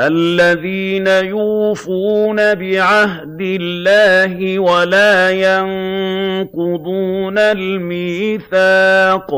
الَّذِينَ يُوفُونَ بِعَهْدِ اللَّهِ وَلَا يَنقُضُونَ الْمِيثَاقَ.